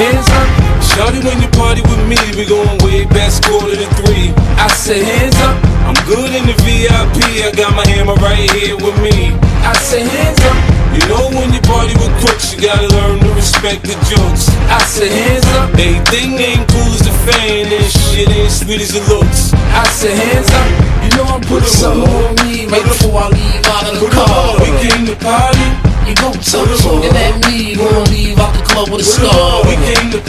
hands up. Shawty, when you party with me, we going way back, quarter to three. I said, hands up. I'm good in the VIP, I got my hammer right here with me. I said, hands up. You know when you party with crooks, you gotta learn to respect the jokes. I said, hands up. Everything ain't cool as the fan and shit ain't sweet as it looks. I said, hands up. You know I'm put some on me right before I leave out of the put car. We came to party. You gon' touch on and that me, gonna leave out the club with a scar.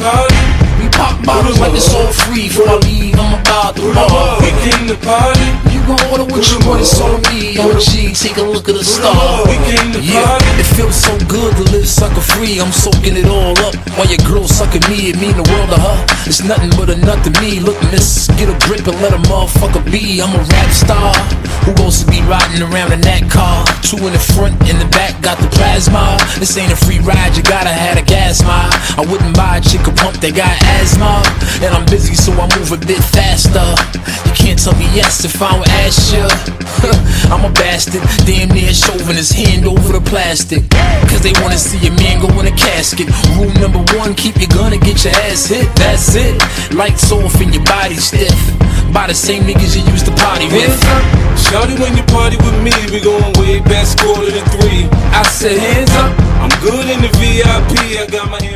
We party. We pop bottles like it's all free. Before I leave, I'm about to bar. We came to party. You gon' order what you want, it's on me. OG, take a look at the star. We came to Yeah, party. it feels so good to live sucker free. I'm soaking it all up while your girl sucking me. It mean the world to her. It's nothing but a nut to me. Look, miss, get a grip and let a motherfucker be. I'm a rap star who goes to be riding around in that car. Two in the front, in the back, got the plasma. This ain't a free ride, you gotta have a gas mile. I wouldn't buy a chick a pump that got asthma. And I'm busy, so I move a bit faster. You can't tell me yes if I don't ask you. I'm a bastard, damn near shoving his hand over the plastic. Cause they wanna see a man go in a casket. Rule number one, keep your gun and get your ass hit. That's it. Lights off and your body stiff. By the same niggas you used to party with. Hands. Shawty, when you party with me, we going way back, quarter to three. I said hands up. I'm good in the VIP, I got my hammer.